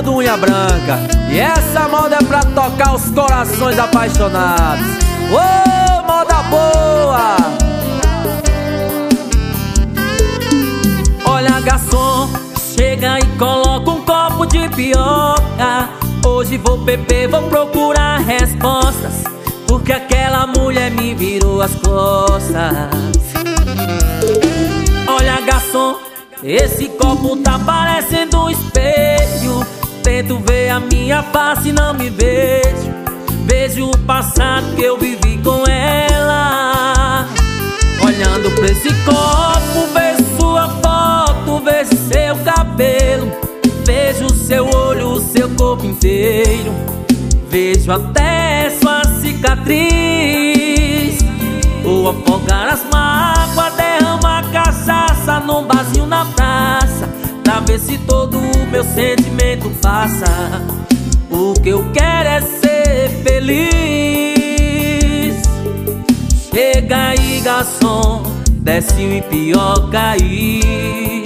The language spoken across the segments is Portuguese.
usando unha branca. E essa moda é pra tocar os corações apaixonados. Ô, oh, moda boa! Olha, garçom, chega e coloca um copo de pioca Hoje vou beber, vou procurar respostas. Porque aquela mulher me virou as costas. Olha, garçom, esse copo tá parecendo um espelho Tento ver a minha face e não me vejo. Vejo o passado que eu vivi com ela. Olhando pra esse copo, vejo sua foto Vejo seu cabelo. Vejo seu olho, seu corpo inteiro. Vejo até sua cicatriz. Vou afogar ver se todo o meu sentimento passa. O que eu quero é ser feliz. Chega aí, garçom, desce o ipioca aí.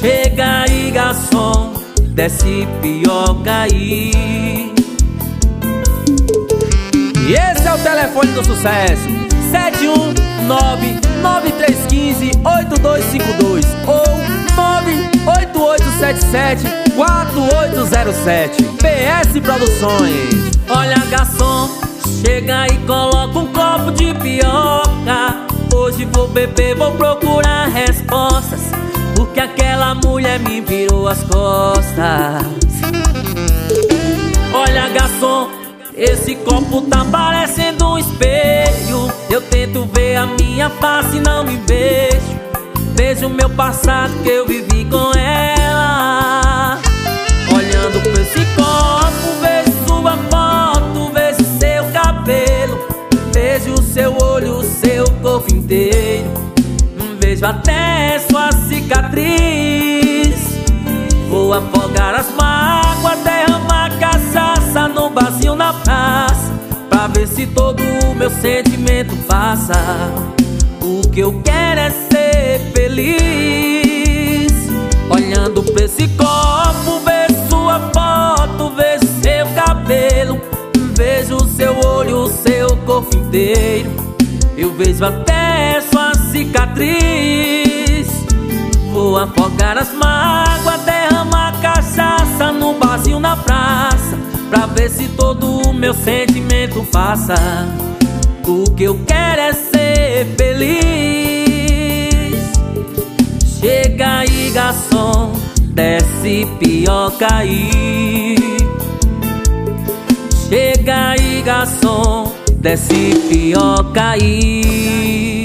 Chega aí, garçom, desce ipioca aí. E esse é o telefone do sucesso: 719 9315 8252. 977-4807 PS Produções. Olha garçom, chega e coloca um copo de pioca Hoje vou beber, vou procurar respostas Porque aquela mulher me virou as costas. Olha garçom, esse copo tá parecendo um espelho. Eu tento ver a minha face e não me vejo. Vejo meu passado que eu vivi. Vejo até sua cicatriz. Vou afogar as mágoas, derramar cachaça no barzinho na praça Pra ver se todo o meu sentimento passa. O que eu quero é ser feliz. Olhando pra esse copo, vejo sua foto Vejo seu cabelo Vejo seu olho, seu corpo inteiro. Eu vejo até cicatriz. Vou afogar as mágoas, derramar cachaça no barzinho na praça Pra ver se todo o meu sentimento passa. O que eu quero é ser feliz. Chega aí, garçom, desce pioca aí. Chega aí, garçom, desce pioca aí